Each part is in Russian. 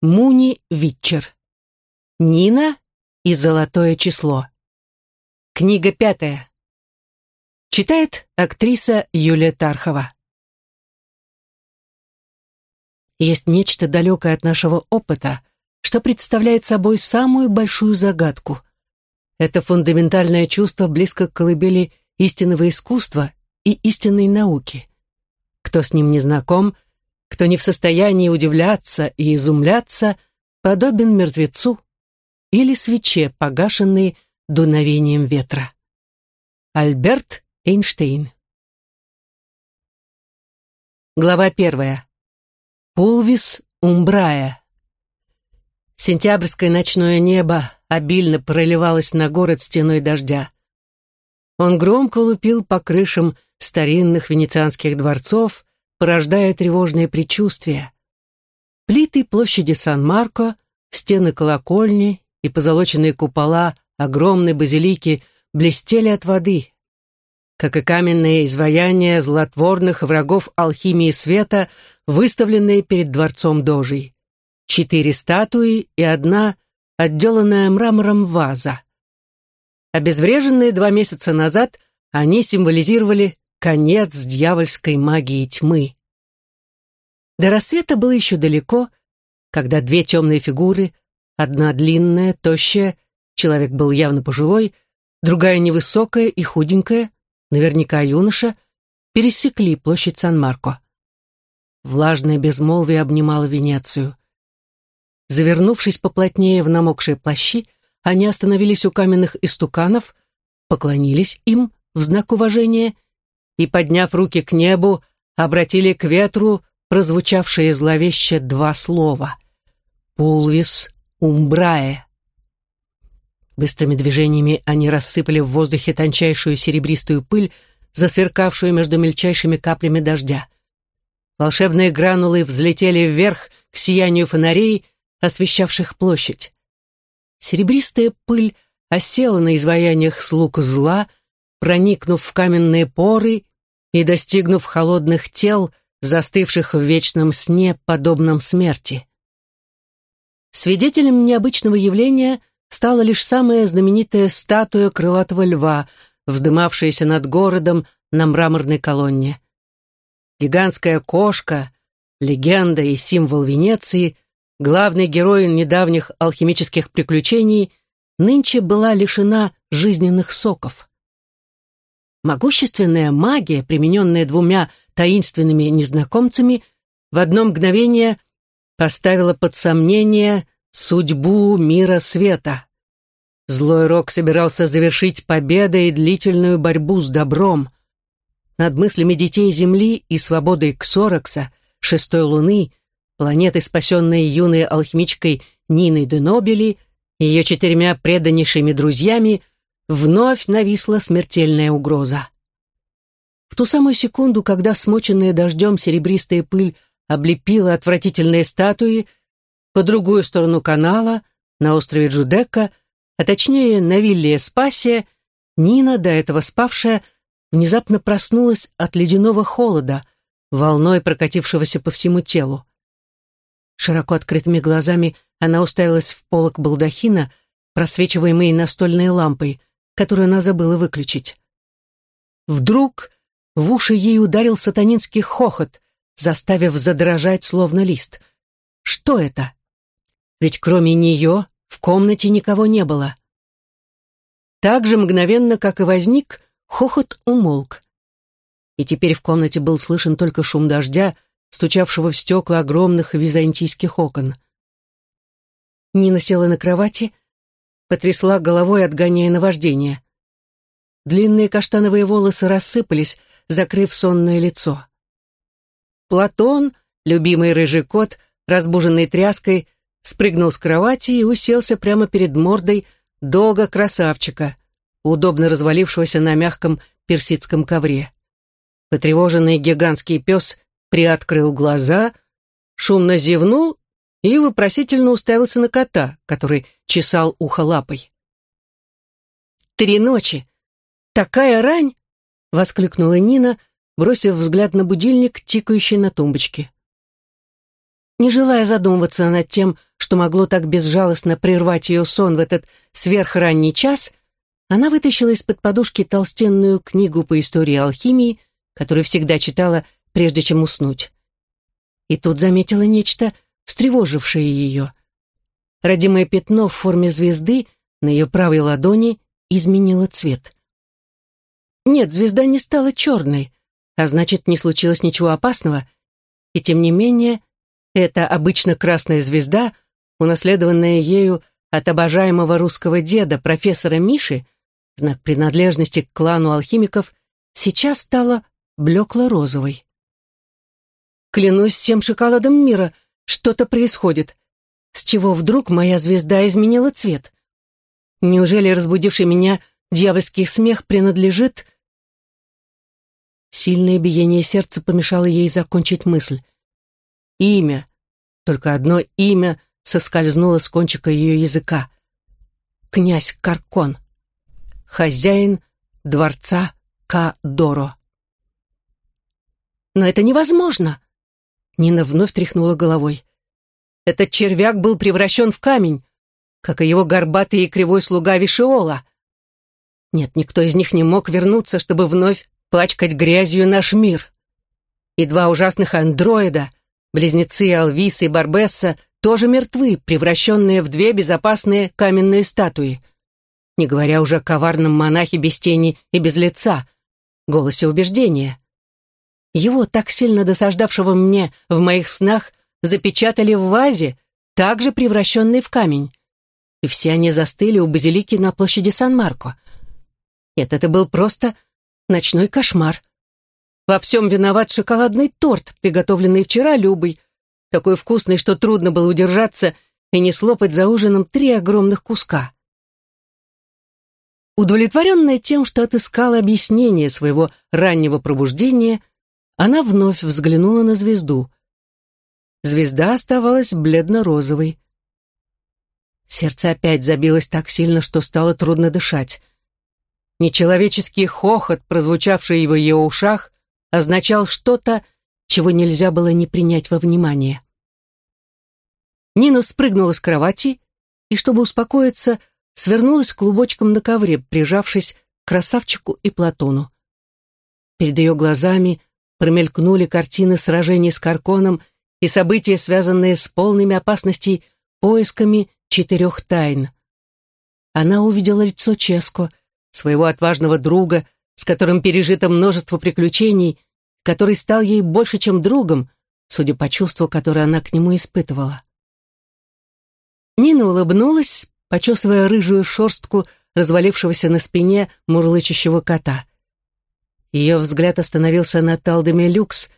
Муни Витчер. Нина и золотое число. Книга пятая. Читает актриса Юлия Тархова. Есть нечто далекое от нашего опыта, что представляет собой самую большую загадку. Это фундаментальное чувство близко к колыбели истинного искусства и истинной науки. Кто с ним не знаком – кто не в состоянии удивляться и изумляться, подобен мертвецу или свече, погашенной дуновением ветра. Альберт Эйнштейн Глава первая. Пулвис Умбрая. Сентябрьское ночное небо обильно проливалось на город стеной дождя. Он громко лупил по крышам старинных венецианских дворцов, порождая тревожные предчувствия. Плиты площади Сан-Марко, стены колокольни и позолоченные купола огромной базилики блестели от воды, как и каменные изваяния злотворных врагов алхимии света, выставленные перед дворцом Дожей. Четыре статуи и одна, отделанная мрамором ваза. Обезвреженные два месяца назад, они символизировали конец дьявольской магии тьмы. До рассвета было еще далеко, когда две темные фигуры, одна длинная, тощая, человек был явно пожилой, другая невысокая и худенькая, наверняка юноша, пересекли площадь Сан-Марко. Влажное безмолвие обнимало Венецию. Завернувшись поплотнее в намокшие плащи, они остановились у каменных истуканов, поклонились им в знак уважения — и, подняв руки к небу, обратили к ветру прозвучавшие зловеще два слова «Пулвис умбрае». Быстрыми движениями они рассыпали в воздухе тончайшую серебристую пыль, засверкавшую между мельчайшими каплями дождя. Волшебные гранулы взлетели вверх к сиянию фонарей, освещавших площадь. Серебристая пыль осела на изваяниях слуг зла, проникнув в каменные поры и достигнув холодных тел, застывших в вечном сне, подобном смерти. Свидетелем необычного явления стала лишь самая знаменитая статуя крылатого льва, вздымавшаяся над городом на мраморной колонне. Гигантская кошка, легенда и символ Венеции, главный герой недавних алхимических приключений, нынче была лишена жизненных соков. Могущественная магия, примененная двумя таинственными незнакомцами, в одно мгновение поставила под сомнение судьбу мира света. Злой Рок собирался завершить победой длительную борьбу с добром. Над мыслями детей Земли и свободой Ксорокса, шестой луны, планеты, спасенной юной алхимичкой Ниной де Нобели, ее четырьмя преданнейшими друзьями, вновь нависла смертельная угроза. В ту самую секунду, когда смоченная дождем серебристая пыль облепила отвратительные статуи, по другую сторону канала, на острове Джудекка, а точнее на вилле Спасия, Нина, до этого спавшая, внезапно проснулась от ледяного холода, волной прокатившегося по всему телу. Широко открытыми глазами она уставилась в полок балдахина, просвечиваемый настольной лампой, которую она забыла выключить. Вдруг в уши ей ударил сатанинский хохот, заставив задрожать словно лист. Что это? Ведь кроме нее в комнате никого не было. Так же мгновенно, как и возник, хохот умолк. И теперь в комнате был слышен только шум дождя, стучавшего в стекла огромных византийских окон. Нина села на кровати, потрясла головой, отгоняя наваждение. Длинные каштановые волосы рассыпались, закрыв сонное лицо. Платон, любимый рыжий кот, разбуженный тряской, спрыгнул с кровати и уселся прямо перед мордой дога-красавчика, удобно развалившегося на мягком персидском ковре. Потревоженный гигантский пес приоткрыл глаза, шумно зевнул и вопросительно уставился на кота, который чесал ухо лапой. «Три ночи! Такая рань!» — воскликнула Нина, бросив взгляд на будильник, тикающий на тумбочке. Не желая задумываться над тем, что могло так безжалостно прервать ее сон в этот сверхранний час, она вытащила из-под подушки толстенную книгу по истории алхимии, которую всегда читала, прежде чем уснуть. И тут заметила нечто, встревожившее ее. Родимое пятно в форме звезды на ее правой ладони изменило цвет. Нет, звезда не стала черной, а значит, не случилось ничего опасного, и тем не менее, эта обычно красная звезда, унаследованная ею от обожаемого русского деда, профессора Миши, знак принадлежности к клану алхимиков, сейчас стала блекло-розовой. Клянусь всем шоколадом мира, что-то происходит. С чего вдруг моя звезда изменила цвет? Неужели разбудивший меня дьявольский смех принадлежит... Сильное биение сердца помешало ей закончить мысль. Имя, только одно имя соскользнуло с кончика ее языка. Князь Каркон, хозяин дворца Кадоро. «Но это невозможно!» Нина вновь тряхнула головой. «Этот червяк был превращен в камень, как и его горбатый и кривой слуга Вишиола. Нет, никто из них не мог вернуться, чтобы вновь пачкать грязью наш мир. И два ужасных андроида, близнецы Алвис и Барбесса, тоже мертвы, превращенные в две безопасные каменные статуи. Не говоря уже о коварном монахе без тени и без лица, голосе убеждения. Его, так сильно досаждавшего мне в моих снах, запечатали в вазе, также превращенной в камень. И все они застыли у базилики на площади Сан-Марко. Нет, это был просто ночной кошмар. Во всем виноват шоколадный торт, приготовленный вчера Любой, такой вкусный, что трудно было удержаться и не слопать за ужином три огромных куска. Удовлетворенная тем, что отыскала объяснение своего раннего пробуждения, она вновь взглянула на звезду. Звезда оставалась бледно-розовой. Сердце опять забилось так сильно, что стало трудно дышать. Нечеловеческий хохот, прозвучавший в ее ушах, означал что-то, чего нельзя было не принять во внимание. Нина спрыгнула с кровати и, чтобы успокоиться, свернулась клубочком на ковре, прижавшись к красавчику и Платону. Перед ее глазами промелькнули картины сражений с Карконом и события, связанные с полными опасностей поисками четырех тайн. Она увидела лицо Ческо, своего отважного друга, с которым пережито множество приключений, который стал ей больше, чем другом, судя по чувству, которое она к нему испытывала. Нина улыбнулась, почесывая рыжую шерстку развалившегося на спине мурлычущего кота. Ее взгляд остановился на Талдеме Люкс,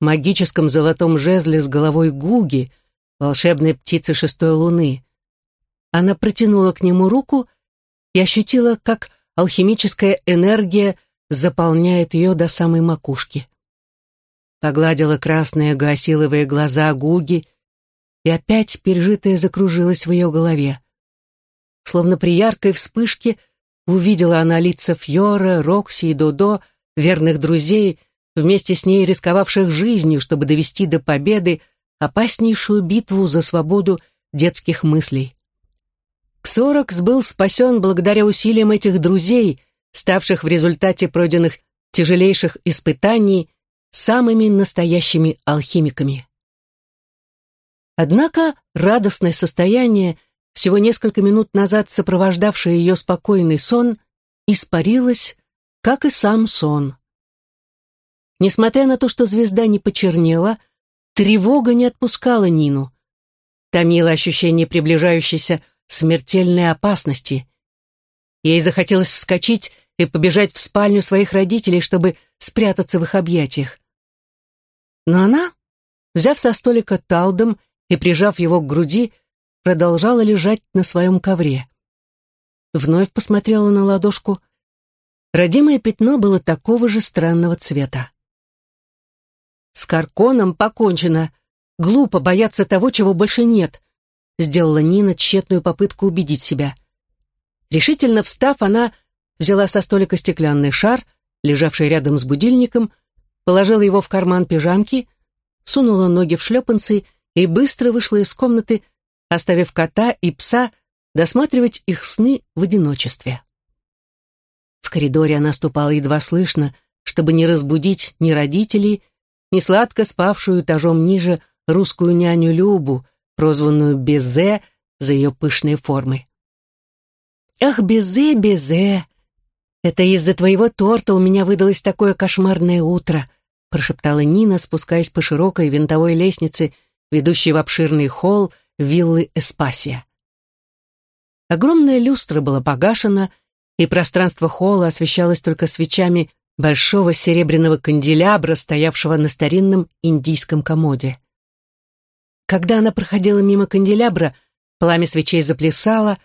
магическом золотом жезле с головой Гуги, волшебной птицы шестой луны. Она протянула к нему руку и ощутила, как алхимическая энергия заполняет ее до самой макушки. Погладила красные гасиловые глаза Гуги, и опять пережитое закружилось в ее голове. Словно при яркой вспышке увидела она лица Фьора, Рокси и Додо, верных друзей, вместе с ней рисковавших жизнью, чтобы довести до победы опаснейшую битву за свободу детских мыслей. Ксорокс был спасен благодаря усилиям этих друзей, ставших в результате пройденных тяжелейших испытаний самыми настоящими алхимиками. Однако радостное состояние, всего несколько минут назад сопровождавшее ее спокойный сон, испарилось, как и сам сон. Несмотря на то, что звезда не почернела, тревога не отпускала Нину. Томило ощущение приближающейся смертельной опасности. Ей захотелось вскочить и побежать в спальню своих родителей, чтобы спрятаться в их объятиях. Но она, взяв со столика талдом и прижав его к груди, продолжала лежать на своем ковре. Вновь посмотрела на ладошку. Родимое пятно было такого же странного цвета. «С Карконом покончено. Глупо бояться того, чего больше нет», сделала Нина тщетную попытку убедить себя. Решительно встав, она взяла со столика стеклянный шар, лежавший рядом с будильником, положила его в карман пижамки, сунула ноги в шлепанцы и быстро вышла из комнаты, оставив кота и пса досматривать их сны в одиночестве. В коридоре она ступала едва слышно, чтобы не разбудить ни родителей, ни сладко спавшую этажом ниже русскую няню Любу, прозванную Безе за ее пышные формы. «Ах, Безе, Безе! Это из-за твоего торта у меня выдалось такое кошмарное утро», прошептала Нина, спускаясь по широкой винтовой лестнице, ведущей в обширный холл виллы Эспасия. Огромная люстра была погашена, и пространство холла освещалось только свечами большого серебряного канделябра, стоявшего на старинном индийском комоде. Когда она проходила мимо канделябра, пламя свечей заплясало,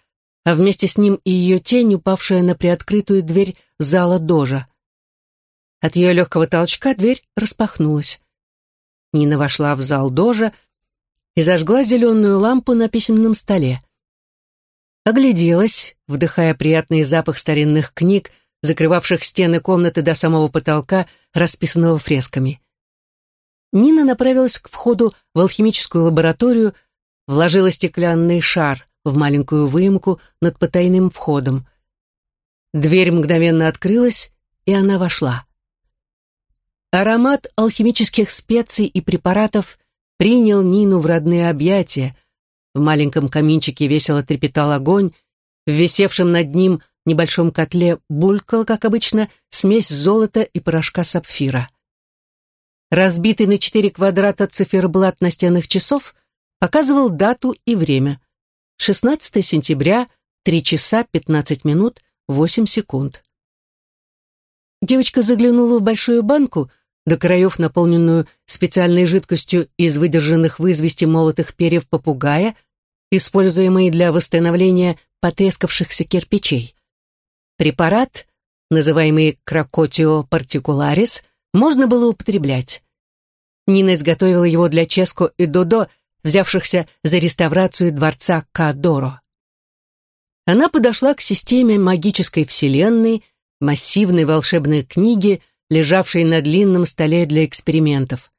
а вместе с ним и ее тень, упавшая на приоткрытую дверь зала дожа. От ее легкого толчка дверь распахнулась. Нина вошла в зал дожа и зажгла зеленую лампу на письменном столе. Огляделась, вдыхая приятный запах старинных книг, закрывавших стены комнаты до самого потолка, расписанного фресками. Нина направилась к входу в алхимическую лабораторию, вложила стеклянный шар в маленькую выемку над потайным входом. Дверь мгновенно открылась, и она вошла. Аромат алхимических специй и препаратов принял Нину в родные объятия. В маленьком каминчике весело трепетал огонь, в висевшем над ним небольшом котле булькал, как обычно, смесь золота и порошка сапфира. Разбитый на четыре квадрата циферблат настенных часов показывал дату и время. 16 сентября, 3 часа 15 минут 8 секунд. Девочка заглянула в большую банку, до краев наполненную специальной жидкостью из выдержанных в извести молотых перьев попугая, используемой для восстановления потрескавшихся кирпичей. Препарат, называемый крокотио партикуларис, можно было употреблять. Нина изготовила его для Ческо и Додо, взявшихся за реставрацию дворца Кадоро. Она подошла к системе магической вселенной, массивной волшебной книги, лежавшей на длинном столе для экспериментов.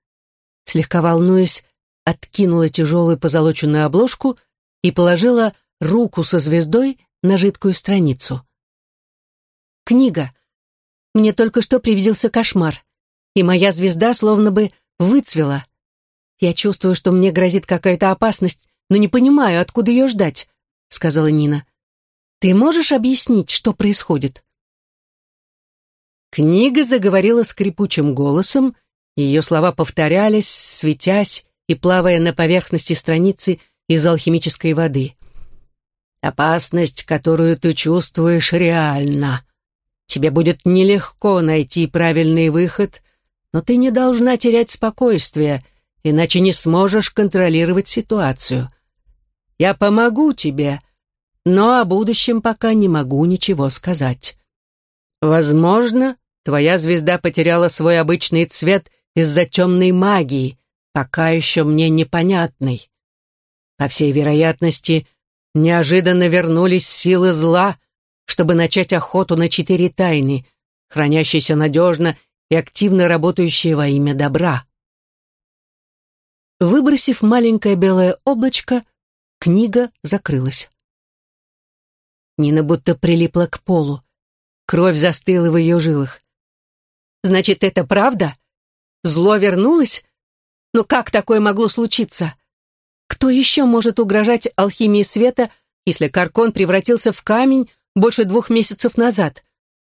Слегка волнуясь, откинула тяжелую позолоченную обложку и положила руку со звездой на жидкую страницу. Книга. Мне только что привиделся кошмар и моя звезда словно бы выцвела. Я чувствую, что мне грозит какая-то опасность, но не понимаю, откуда ее ждать», — сказала Нина. «Ты можешь объяснить, что происходит?» Книга заговорила скрипучим голосом, ее слова повторялись, светясь и плавая на поверхности страницы из алхимической воды. «Опасность, которую ты чувствуешь, реальна. Тебе будет нелегко найти правильный выход, но ты не должна терять спокойствие, иначе не сможешь контролировать ситуацию. Я помогу тебе, но о будущем пока не могу ничего сказать. Возможно, твоя звезда потеряла свой обычный цвет из-за темной магии, пока еще мне непонятной. По всей вероятности, неожиданно вернулись силы зла, чтобы начать охоту на четыре тайны, хранящиеся надежно и активно работающие во имя добра. Выбросив маленькое белое облачко, книга закрылась. Нина будто прилипла к полу. Кровь застыла в ее жилах. «Значит, это правда? Зло вернулось? Но как такое могло случиться? Кто еще может угрожать алхимии света, если Каркон превратился в камень больше двух месяцев назад?»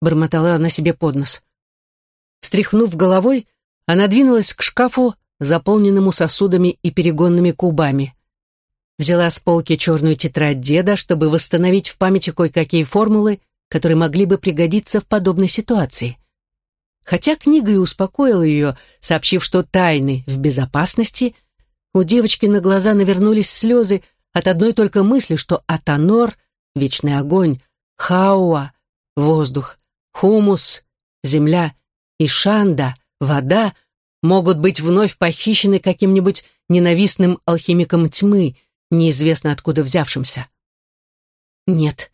Бормотала она себе под нос. Стряхнув головой, она двинулась к шкафу, заполненному сосудами и перегонными кубами. Взяла с полки черную тетрадь деда, чтобы восстановить в памяти кое-какие формулы, которые могли бы пригодиться в подобной ситуации. Хотя книга и успокоила ее, сообщив, что тайны в безопасности, у девочки на глаза навернулись слезы от одной только мысли, что Атанор, вечный огонь, Хауа, воздух, хумус, земля и Шанда, вода, могут быть вновь похищены каким-нибудь ненавистным алхимиком тьмы, неизвестно откуда взявшимся. Нет,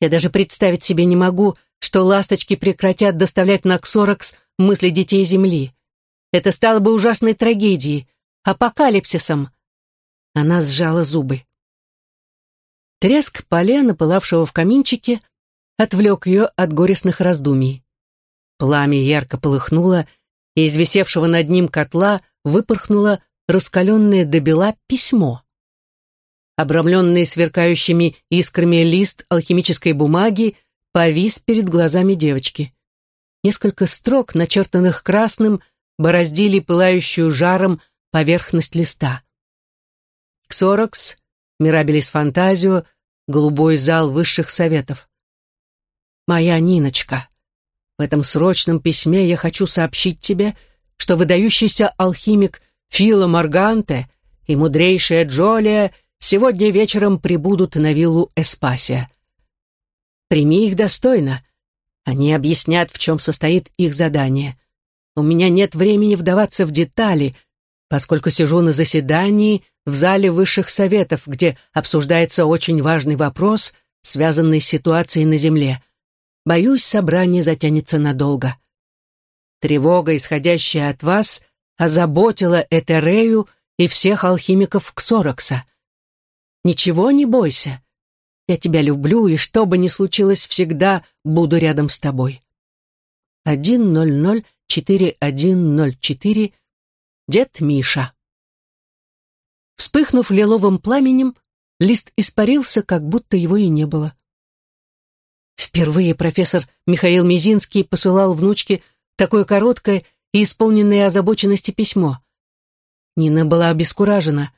я даже представить себе не могу, что ласточки прекратят доставлять на Ксоракс мысли детей Земли. Это стало бы ужасной трагедией, апокалипсисом. Она сжала зубы. Треск полена, пылавшего в каминчике, отвлек ее от горестных раздумий. Пламя ярко полыхнуло, и из висевшего над ним котла выпорхнуло раскаленное до бела письмо. Обрамленный сверкающими искрами лист алхимической бумаги повис перед глазами девочки. Несколько строк, начертанных красным, бороздили пылающую жаром поверхность листа. Ксорокс, Мирабелис Фантазио, голубой зал высших советов. «Моя Ниночка, в этом срочном письме я хочу сообщить тебе, что выдающийся алхимик Фило Морганте и мудрейшая Джолия сегодня вечером прибудут на виллу Эспасия. Прими их достойно. Они объяснят, в чем состоит их задание. У меня нет времени вдаваться в детали, поскольку сижу на заседании в зале высших советов, где обсуждается очень важный вопрос, связанный с ситуацией на Земле. Боюсь, собрание затянется надолго. Тревога, исходящая от вас, озаботила Этерею и всех алхимиков Ксорокса. Ничего не бойся. Я тебя люблю, и что бы ни случилось, всегда буду рядом с тобой. 1004104 Дед Миша. Вспыхнув лиловым пламенем, лист испарился, как будто его и не было. Впервые профессор Михаил Мизинский посылал внучке такое короткое и исполненное озабоченности письмо. Нина была обескуражена.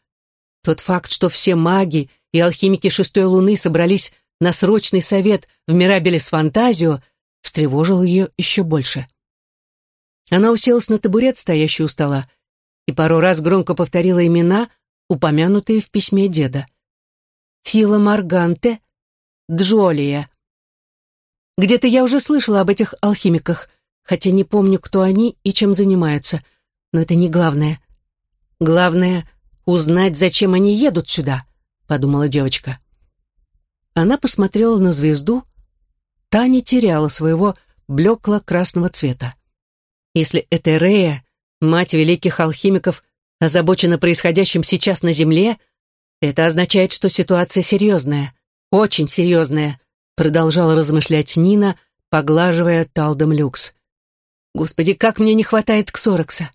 Тот факт, что все маги и алхимики шестой луны собрались на срочный совет в Мирабелес Фантазио, встревожил ее еще больше. Она уселась на табурет, стоящий у стола, и пару раз громко повторила имена, упомянутые в письме деда. Фила Марганте, Джолия. Где-то я уже слышала об этих алхимиках, хотя не помню, кто они и чем занимаются, но это не главное. Главное — узнать, зачем они едут сюда, подумала девочка. Она посмотрела на звезду, та не теряла своего блекло-красного цвета. Если Этерея, мать великих алхимиков, озабочена происходящим сейчас на Земле, это означает, что ситуация серьезная, очень серьезная, продолжала размышлять Нина, поглаживая талдом люкс. Господи, как мне не хватает Ксорокса!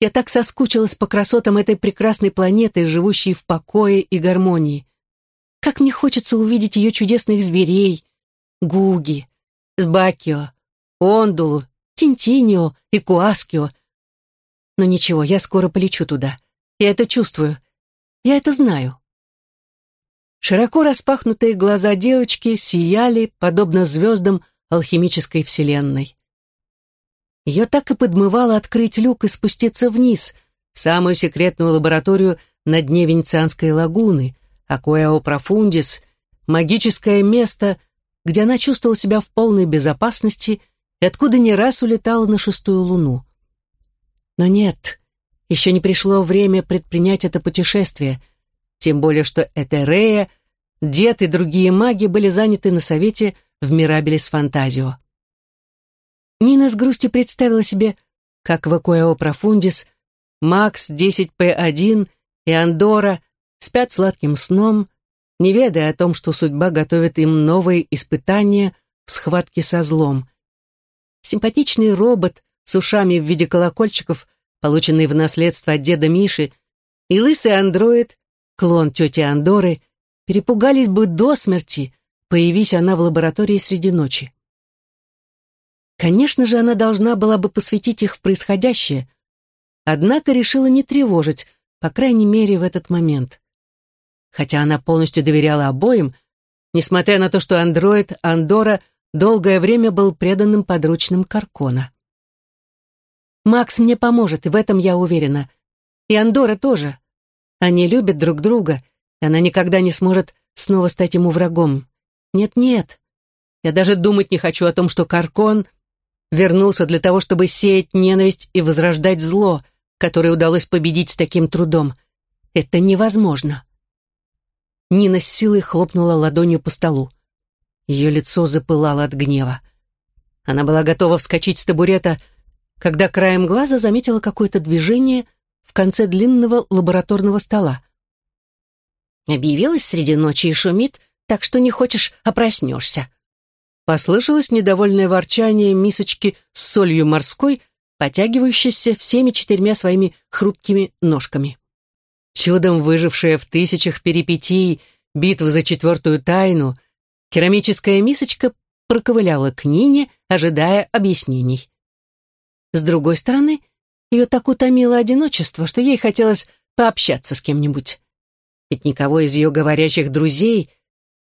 Я так соскучилась по красотам этой прекрасной планеты, живущей в покое и гармонии. Как мне хочется увидеть ее чудесных зверей, Гуги, Сбакио, Ондулу, Тинтинио и Куаскио. Но ничего, я скоро полечу туда. Я это чувствую. Я это знаю. Широко распахнутые глаза девочки сияли, подобно звездам алхимической вселенной. Ее так и подмывало открыть люк и спуститься вниз, в самую секретную лабораторию на дне Венецианской лагуны, Акуэо Профундис, магическое место, где она чувствовала себя в полной безопасности и откуда не раз улетала на шестую луну. Но нет, еще не пришло время предпринять это путешествие, тем более что Этерея, дед и другие маги были заняты на совете в Мирабелис Фантазио. Нина с грустью представила себе, как в Экуэо Профундис Макс 10П1 и Андора спят сладким сном, не ведая о том, что судьба готовит им новые испытания в схватке со злом. Симпатичный робот с ушами в виде колокольчиков, полученный в наследство от деда Миши, и лысый андроид, клон тети Андоры, перепугались бы до смерти, появись она в лаборатории среди ночи. Конечно же, она должна была бы посвятить их в происходящее, однако решила не тревожить, по крайней мере, в этот момент. Хотя она полностью доверяла обоим, несмотря на то, что андроид Андора долгое время был преданным подручным Каркона. «Макс мне поможет, и в этом я уверена. И Андора тоже. Они любят друг друга, и она никогда не сможет снова стать ему врагом. Нет-нет, я даже думать не хочу о том, что Каркон вернулся для того, чтобы сеять ненависть и возрождать зло, которое удалось победить с таким трудом. Это невозможно. Нина с силой хлопнула ладонью по столу. Ее лицо запылало от гнева. Она была готова вскочить с табурета, когда краем глаза заметила какое-то движение в конце длинного лабораторного стола. Объявилась среди ночи и шумит, так что не хочешь, а проснешься». Послышалось недовольное ворчание мисочки с солью морской, потягивающейся всеми четырьмя своими хрупкими ножками. Чудом выжившая в тысячах перипетий битвы за четвертую тайну, керамическая мисочка проковыляла к Нине, ожидая объяснений. С другой стороны, ее так утомило одиночество, что ей хотелось пообщаться с кем-нибудь. Ведь никого из ее говорящих друзей,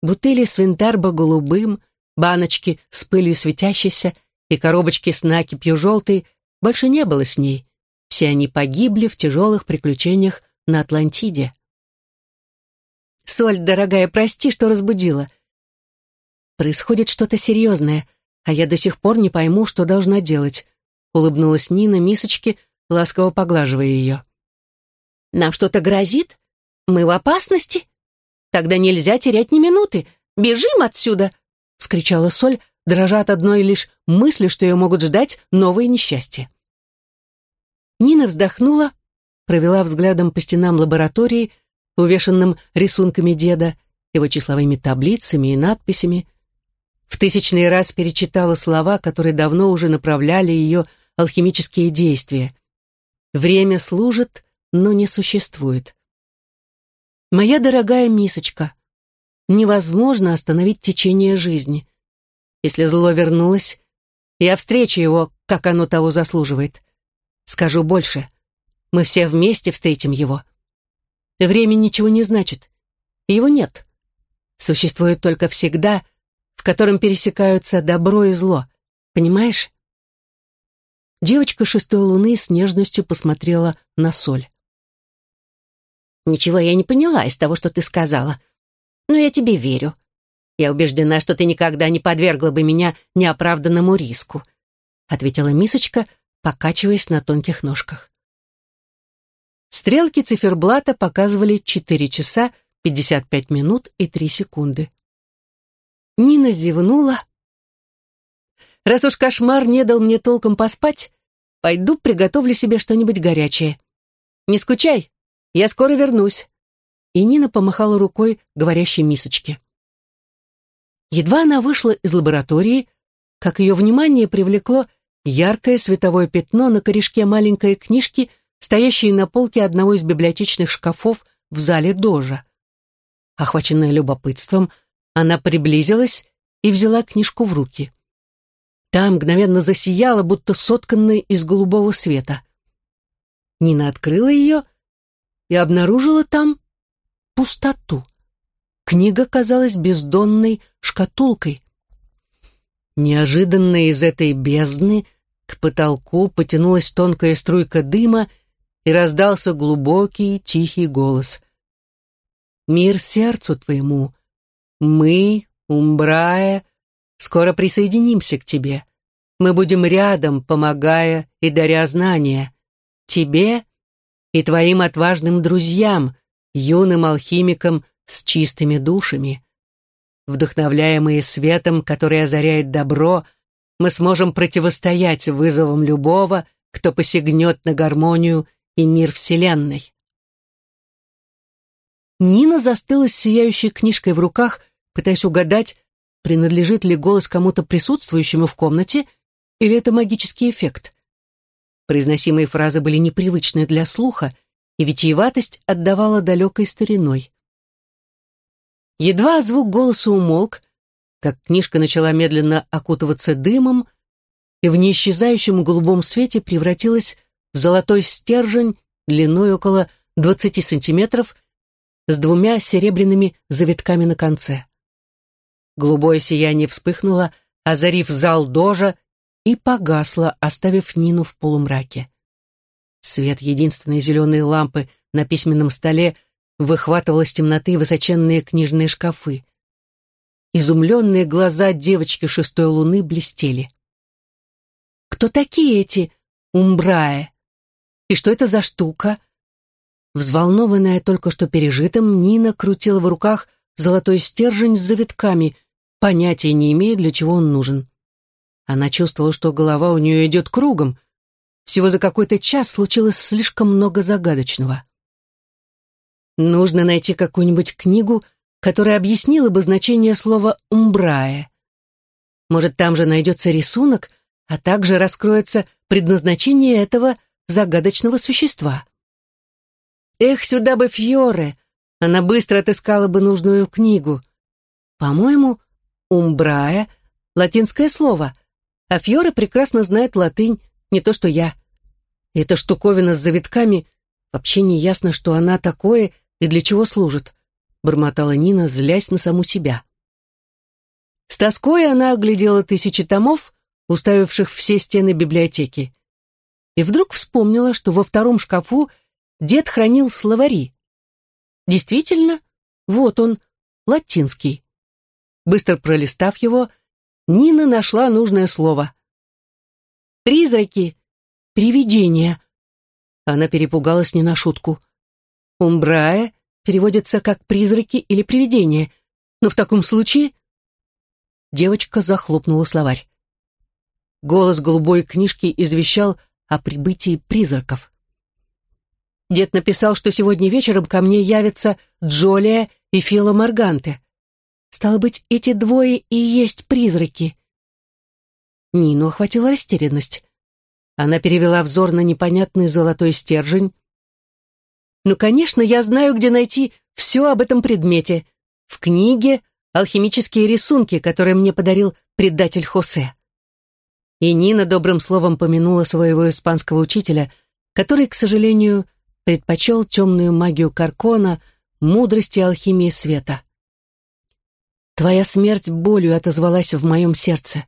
бутыли с винтарбо голубым, баночки с пылью светящейся и коробочки с накипью желтой больше не было с ней. Все они погибли в тяжелых приключениях на Атлантиде. «Соль, дорогая, прости, что разбудила. Происходит что-то серьезное, а я до сих пор не пойму, что должна делать», улыбнулась Нина мисочке, ласково поглаживая ее. «Нам что-то грозит? Мы в опасности? Тогда нельзя терять ни минуты. Бежим отсюда!» Вскричала Соль, дрожа от одной лишь мысли, что ее могут ждать новые несчастья. Нина вздохнула, провела взглядом по стенам лаборатории, увешанным рисунками деда, его числовыми таблицами и надписями. В тысячный раз перечитала слова, которые давно уже направляли ее алхимические действия. Время служит, но не существует. «Моя дорогая мисочка, невозможно остановить течение жизни. Если зло вернулось, я встречу его, как оно того заслуживает. Скажу больше. Мы все вместе встретим его. Время ничего не значит. Его нет. Существует только всегда, в котором пересекаются добро и зло. Понимаешь? Девочка шестой луны с нежностью посмотрела на соль. «Ничего я не поняла из того, что ты сказала», но я тебе верю. Я убеждена, что ты никогда не подвергла бы меня неоправданному риску», ответила мисочка, покачиваясь на тонких ножках. Стрелки циферблата показывали 4 часа 55 минут и 3 секунды. Нина зевнула. «Раз уж кошмар не дал мне толком поспать, пойду приготовлю себе что-нибудь горячее. Не скучай, я скоро вернусь» и Нина помахала рукой говорящей мисочке. Едва она вышла из лаборатории, как ее внимание привлекло яркое световое пятно на корешке маленькой книжки, стоящей на полке одного из библиотечных шкафов в зале Дожа. Охваченная любопытством, она приблизилась и взяла книжку в руки. Та мгновенно засияла, будто сотканная из голубого света. Нина открыла ее и обнаружила там пустоту. Книга казалась бездонной шкатулкой. Неожиданно из этой бездны к потолку потянулась тонкая струйка дыма и раздался глубокий тихий голос. «Мир сердцу твоему! Мы, Умбрая, скоро присоединимся к тебе. Мы будем рядом, помогая и даря знания. Тебе и твоим отважным друзьям, юным алхимикам с чистыми душами. Вдохновляемые светом, который озаряет добро, мы сможем противостоять вызовам любого, кто посягнет на гармонию и мир Вселенной. Нина застыла с сияющей книжкой в руках, пытаясь угадать, принадлежит ли голос кому-то присутствующему в комнате, или это магический эффект. Произносимые фразы были непривычны для слуха, и витиеватость отдавала далекой стариной. Едва звук голоса умолк, как книжка начала медленно окутываться дымом и в неисчезающем голубом свете превратилась в золотой стержень длиной около 20 сантиметров с двумя серебряными завитками на конце. Голубое сияние вспыхнуло, озарив зал дожа, и погасло, оставив Нину в полумраке. Свет единственной зеленой лампы на письменном столе выхватывал из темноты высоченные книжные шкафы. Изумленные глаза девочки шестой луны блестели. «Кто такие эти умбрая? И что это за штука?» Взволнованная только что пережитым, Нина крутила в руках золотой стержень с завитками, понятия не имея, для чего он нужен. Она чувствовала, что голова у нее идет кругом — всего за какой-то час случилось слишком много загадочного. Нужно найти какую-нибудь книгу, которое объяснило бы значение слова «умбрае». Может, там же найдется рисунок, а также раскроется предназначение этого загадочного существа. Эх, сюда бы Фьоре! Она быстро отыскала бы нужную книгу. По-моему, «умбрая» — латинское слово, а Фьоре прекрасно знает латынь, не то что я. эта штуковина с завитками, вообще не ясно, что она такое и для чего служит, бормотала Нина, злясь на саму себя. С тоской она оглядела тысячи томов, уставивших все стены библиотеки. И вдруг вспомнила, что во втором шкафу дед хранил словари. Действительно, вот он, латинский. Быстро пролистав его, Нина нашла нужное слово. «Призраки! Привидения!» Она перепугалась не на шутку. «Умбрая» переводится как «призраки» или «привидения», но в таком случае Девочка захлопнула словарь. Голос голубой книжки извещал о прибытии призраков. Дед написал, что сегодня вечером ко мне явятся Джолия и Фила Марганте. Стало быть, эти двое и есть призраки. Нину охватила растерянность. Она перевела взор на непонятный золотой стержень. «Ну, конечно, я знаю, где найти все об этом предмете. В книге алхимические рисунки, которые мне подарил предатель Хосе. И Нина добрым словом помянула своего испанского учителя, который, к сожалению, предпочел темную магию Каркона, мудрости алхимии света. Твоя смерть болью отозвалась в моем сердце.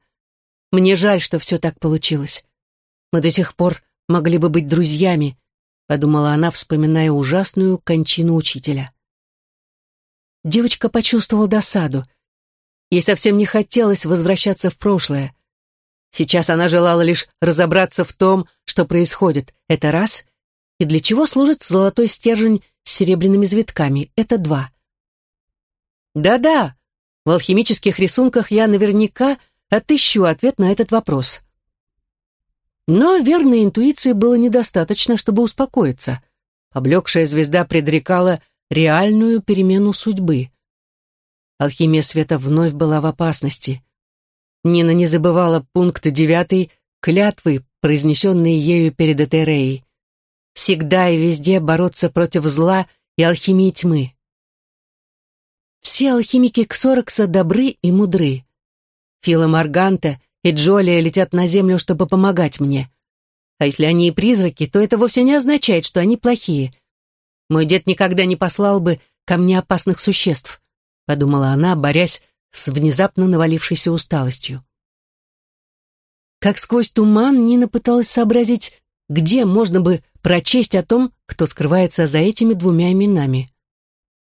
Мне жаль, что все так получилось. Мы до сих пор могли бы быть друзьями, подумала она, вспоминая ужасную кончину учителя. Девочка почувствовала досаду. Ей совсем не хотелось возвращаться в прошлое. Сейчас она желала лишь разобраться в том, что происходит. Это раз. И для чего служит золотой стержень с серебряными завитками. Это два. Да-да, в алхимических рисунках я наверняка отыщу ответ на этот вопрос. Но верной интуиции было недостаточно, чтобы успокоиться. Поблекшая звезда предрекала реальную перемену судьбы. Алхимия света вновь была в опасности. Нина не забывала пункт девятый клятвы, произнесенные ею перед Этереей. Всегда и везде бороться против зла и алхимии тьмы. Все алхимики Ксорокса добры и мудры. Фила Марганта и Джолия летят на землю, чтобы помогать мне. А если они и призраки, то это вовсе не означает, что они плохие — мой дед никогда не послал бы ко мне опасных существ, подумала она, борясь с внезапно навалившейся усталостью. Как сквозь туман Нина пыталась сообразить, где можно бы прочесть о том, кто скрывается за этими двумя именами.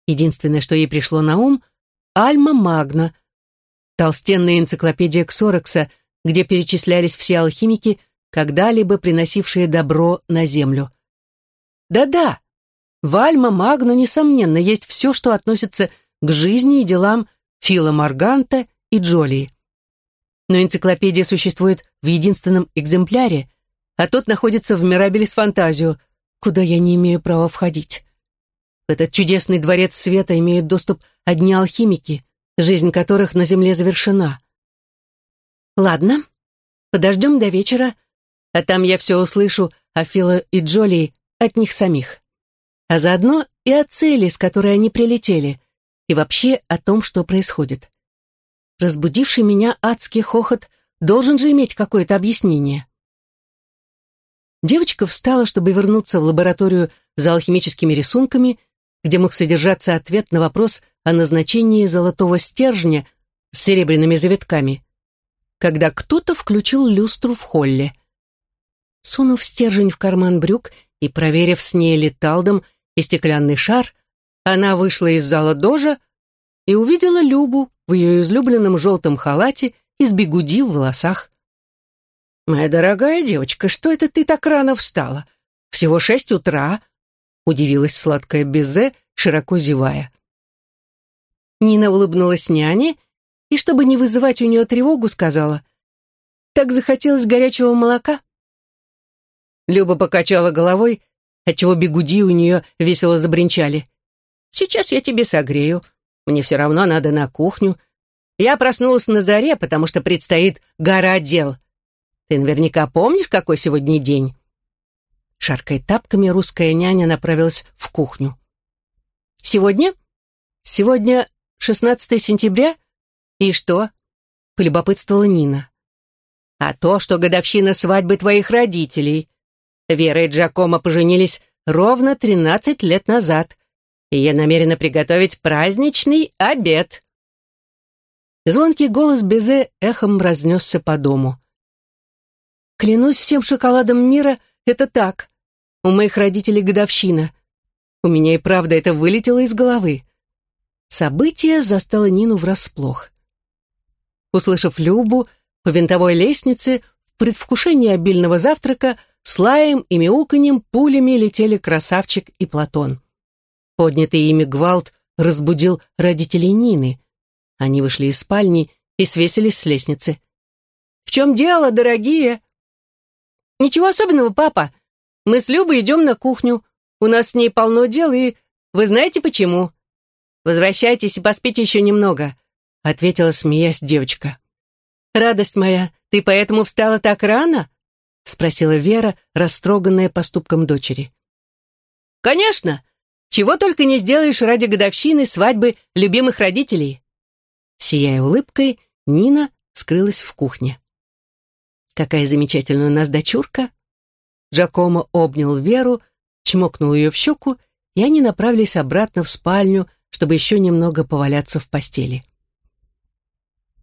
Единственное, что ей пришло на ум — Альма Магна, толстенная энциклопедия Ксорекса, где перечислялись все алхимики, когда-либо приносившие добро на землю. Да-да, в Альма Магна, несомненно, есть все, что относится к жизни и делам Фила Марганта и Джолии. Но энциклопедия существует в единственном экземпляре, а тот находится в Мирабелис Фантазио, куда я не имею права входить. В этот чудесный дворец света имеют доступ одни алхимики, жизнь которых на земле завершена. Ладно, подождем до вечера, а там я все услышу о Фило и Джолии от них самих а заодно и о цели, с которой они прилетели, и вообще о том, что происходит. Разбудивший меня адский хохот должен же иметь какое-то объяснение. Девочка встала, чтобы вернуться в лабораторию за алхимическими рисунками, где мог содержаться ответ на вопрос о назначении золотого стержня с серебряными завитками, когда кто-то включил люстру в холле. Сунув стержень в карман брюк и проверив с ней леталдом, и стеклянный шар, она вышла из зала дожа и увидела Любу в ее излюбленном желтом халате и с бегуди в волосах. «Моя дорогая девочка, что это ты так рано встала? Всего шесть утра», — удивилась сладкая Безе, широко зевая. Нина улыбнулась няне и, чтобы не вызывать у нее тревогу, сказала, «Так захотелось горячего молока». Люба покачала головой отчего бегуди у нее весело забринчали. «Сейчас я тебе согрею. Мне все равно надо на кухню. Я проснулась на заре, потому что предстоит гора дел. Ты наверняка помнишь, какой сегодня день?» Шаркая тапками, русская няня направилась в кухню. «Сегодня? Сегодня 16 сентября? И что?» — полюбопытствовала Нина. «А то, что годовщина свадьбы твоих родителей. Вера и Джакомо поженились ровно 13 лет назад, и я намерена приготовить праздничный обед». Звонкий голос Безе эхом разнесся по дому. «Клянусь всем шоколадом мира, это так. У моих родителей годовщина. У меня и правда это вылетело из головы». Событие застало Нину врасплох. Услышав Любу, по винтовой лестнице, в предвкушении обильного завтрака, с лаем и мяуканьем пулями летели красавчик и Платон. Поднятый ими гвалт разбудил родителей Нины. Они вышли из спальни и свесились с лестницы. «В чем дело, дорогие?» «Ничего особенного, папа. Мы с Любой идем на кухню. У нас с ней полно дел, и вы знаете почему?» «Возвращайтесь и поспите еще немного», — ответила, смеясь девочка. «Радость моя, ты поэтому встала так рано?» — спросила Вера, растроганная поступком дочери. «Конечно! Чего только не сделаешь ради годовщины свадьбы любимых родителей!» Сияя улыбкой, Нина скрылась в кухне. «Какая замечательная у нас дочурка!» Джакомо обнял Веру, чмокнул ее в щеку, и они направились обратно в спальню, чтобы еще немного поваляться в постели.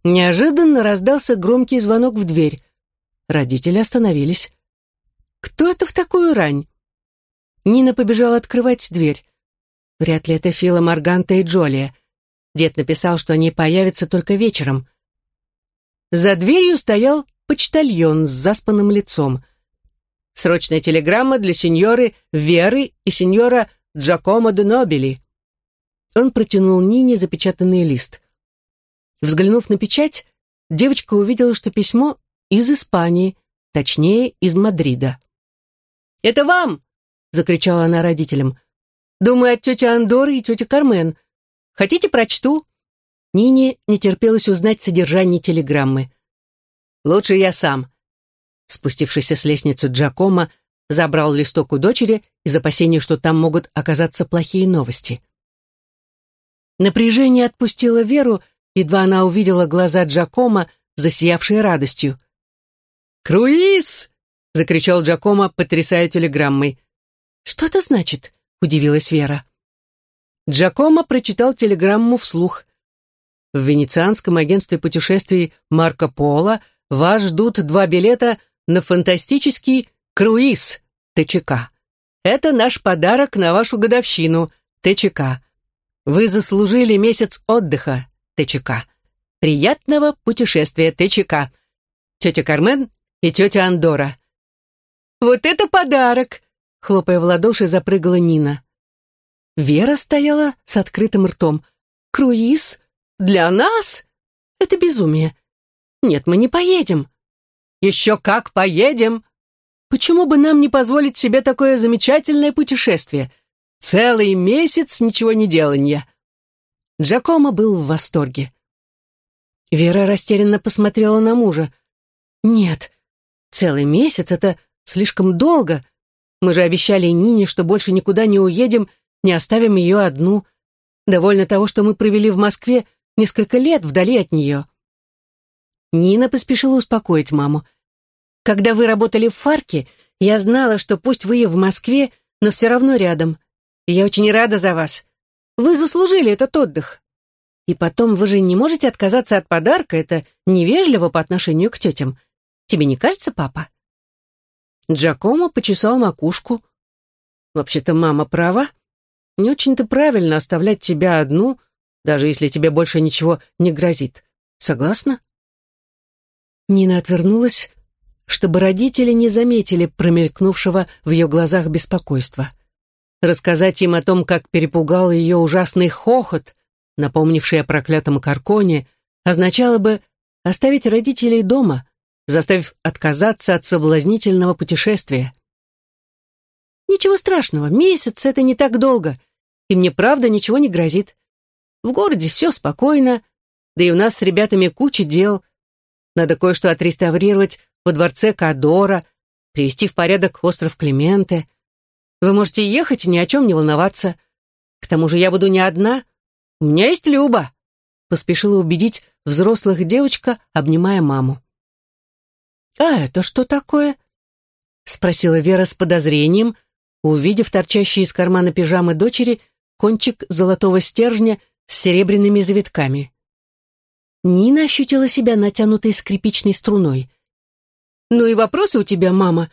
Неожиданно раздался громкий звонок в дверь. Родители остановились. «Кто это в такую рань?» Нина побежала открывать дверь. Вряд ли это Фила, Марганта и Джолия. Дед написал, что они появятся только вечером. За дверью стоял почтальон с заспанным лицом. Срочная телеграмма для сеньоры Веры и сеньора Джакомо де Нобели. Он протянул Нине запечатанный лист. Взглянув на печать, девочка увидела, что письмо из Испании, точнее, из Мадрида. «Это вам!» — закричала она родителям. «Думаю, от тети Андоры и тети Кармен. Хотите, прочту?» Нине не терпелось узнать содержание телеграммы. «Лучше я сам». Спустившийся с лестницы Джакома забрал листок у дочери из опасения, что там могут оказаться плохие новости. Напряжение отпустило Веру, едва она увидела глаза Джакома, засиявшие радостью. «Круиз!» — закричал Джакомо, потрясая телеграммой. «Что это значит?» — удивилась Вера. Джакомо прочитал телеграмму вслух. В венецианском агентстве путешествий Марко Поло вас ждут два билета на фантастический круиз ТЧК. Это наш подарок на вашу годовщину ТЧК. Вы заслужили месяц отдыха ТЧК. Приятного путешествия ТЧК. Тетя Кармен и тетя Андора. «Вот это подарок!» — хлопая в ладоши, запрыгала Нина. Вера стояла с открытым ртом. «Круиз? Для нас? Это безумие. Нет, мы не поедем». «Еще как поедем!» «Почему бы нам не позволить себе такое замечательное путешествие? Целый месяц ничего не деланья». Джакомо был в восторге. Вера растерянно посмотрела на мужа. «Нет, целый месяц — это слишком долго. Мы же обещали Нине, что больше никуда не уедем, не оставим ее одну. Довольно того, что мы провели в Москве несколько лет вдали от нее». Нина поспешила успокоить маму. «Когда вы работали в Фарке, я знала, что пусть вы и в Москве, но все равно рядом. Я очень рада за вас. Вы заслужили этот отдых. И потом, вы же не можете отказаться от подарка, это невежливо по отношению к тетям. Тебе не кажется, папа?» Джакомо почесал макушку. «Вообще-то мама права. Не очень-то правильно оставлять тебя одну, даже если тебе больше ничего не грозит. Согласна?» Нина отвернулась, чтобы родители не заметили промелькнувшего в ее глазах беспокойства. Рассказать им о том, как перепугал ее ужасный хохот, напомнивший о проклятом Карконе, означало бы оставить родителей дома, заставив отказаться от соблазнительного путешествия. «Ничего страшного, месяц — это не так долго, и мне правда ничего не грозит. В городе все спокойно, да и у нас с ребятами куча дел. Надо кое-что отреставрировать во дворце Кадора, привести в порядок остров Клименте. Вы можете ехать и ни о чем не волноваться. К тому же я буду не одна. У меня есть Люба», — поспешила убедить взрослых девочка, обнимая маму. «А это что такое?» — спросила Вера с подозрением, увидев торчащий из кармана пижамы дочери кончик золотого стержня с серебряными завитками. Нина ощутила себя натянутой скрипичной струной. «Ну и вопросы у тебя, мама.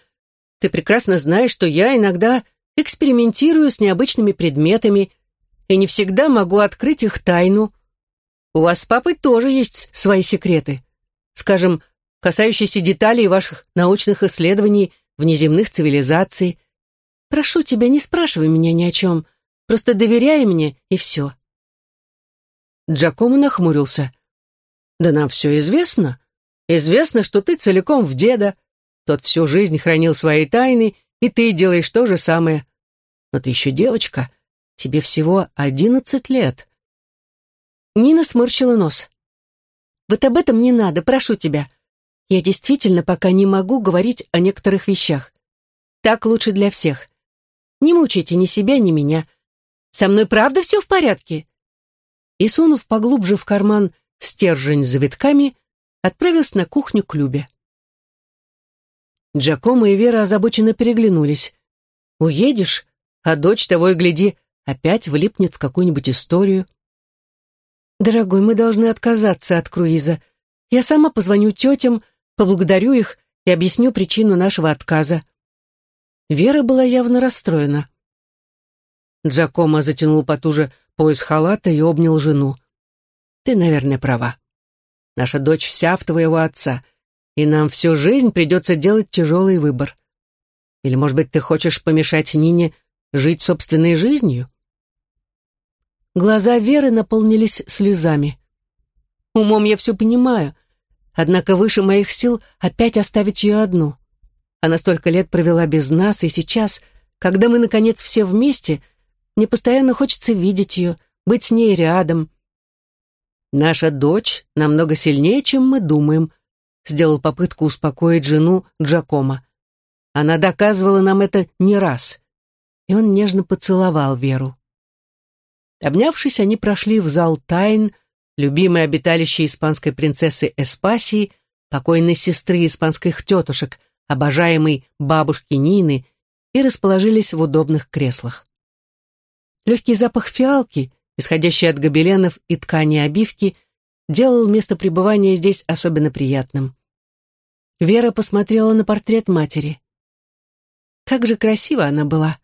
Ты прекрасно знаешь, что я иногда экспериментирую с необычными предметами и не всегда могу открыть их тайну. У вас с папой тоже есть свои секреты. Скажем, касающиеся деталей ваших научных исследований внеземных цивилизаций. Прошу тебя, не спрашивай меня ни о чем. Просто доверяй мне, и все». Джакомо нахмурился. Да нам все известно. Известно, что ты целиком в деда. Тот всю жизнь хранил свои тайны, и ты делаешь то же самое. Но ты еще девочка. Тебе всего одиннадцать лет. Нина сморщила нос. Вот об этом не надо, прошу тебя. Я действительно пока не могу говорить о некоторых вещах. Так лучше для всех. Не мучайте ни себя, ни меня. Со мной правда все в порядке?» И, сунув поглубже в карман стержень с завитками, отправился на кухню к Любе. Джакомо и Вера озабоченно переглянулись. «Уедешь, а дочь того и гляди, опять влипнет в какую-нибудь историю». «Дорогой, мы должны отказаться от круиза. Я сама позвоню тетям, поблагодарю их и объясню причину нашего отказа». Вера была явно расстроена. Джакомо затянул потуже пояс халата и обнял жену. Ты, наверное, права. Наша дочь вся в твоего отца, и нам всю жизнь придется делать тяжелый выбор. Или, может быть, ты хочешь помешать Нине жить собственной жизнью?» Глаза Веры наполнились слезами. «Умом я все понимаю, однако выше моих сил опять оставить ее одну. Она столько лет провела без нас, и сейчас, когда мы, наконец, все вместе, мне постоянно хочется видеть ее, быть с ней рядом, «Наша дочь намного сильнее, чем мы думаем», сделал попытку успокоить жену Джакома. Она доказывала нам это не раз. И он нежно поцеловал Веру. Обнявшись, они прошли в зал тайн, любимое обиталище испанской принцессы Эспасии, покойной сестры испанских тетушек, обожаемой бабушки Нины, и расположились в удобных креслах. Легкий запах фиалки исходящий от гобеленов и ткани обивки, делал место пребывания здесь особенно приятным. Вера посмотрела на портрет матери. Как же красиво она была,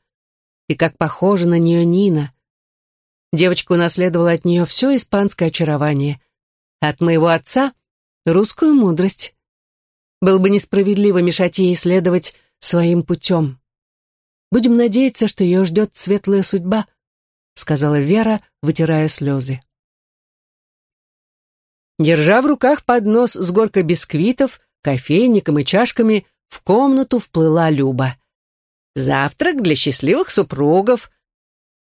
и как похожа на нее Нина. Девочка унаследовала от нее все испанское очарование, от моего отца — русскую мудрость. Было бы несправедливо мешать ей исследовать своим путем. Будем надеяться, что ее ждет светлая судьба —— сказала Вера, вытирая слезы. Держа в руках поднос с горкой бисквитов, кофейником и чашками, в комнату вплыла Люба. «Завтрак для счастливых супругов!»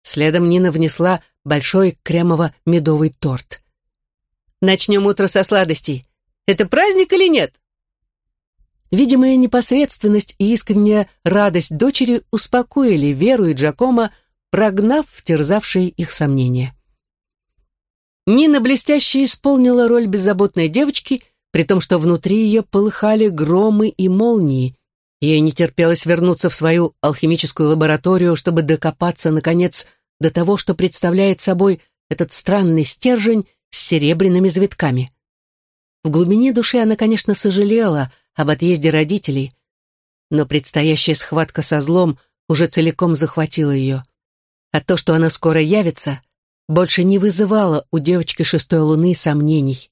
Следом Нина внесла большой кремово-медовый торт. «Начнем утро со сладостей. Это праздник или нет?» Видимая непосредственность и искренняя радость дочери успокоили Веру и Джакома, прогнав терзавшие их сомнения. Нина блестяще исполнила роль беззаботной девочки, при том, что внутри ее полыхали громы и молнии. Ей не терпелось вернуться в свою алхимическую лабораторию, чтобы докопаться, наконец, до того, что представляет собой этот странный стержень с серебряными завитками. В глубине души она, конечно, сожалела об отъезде родителей, но предстоящая схватка со злом уже целиком захватила ее а то, что она скоро явится, больше не вызывало у девочки шестой луны сомнений.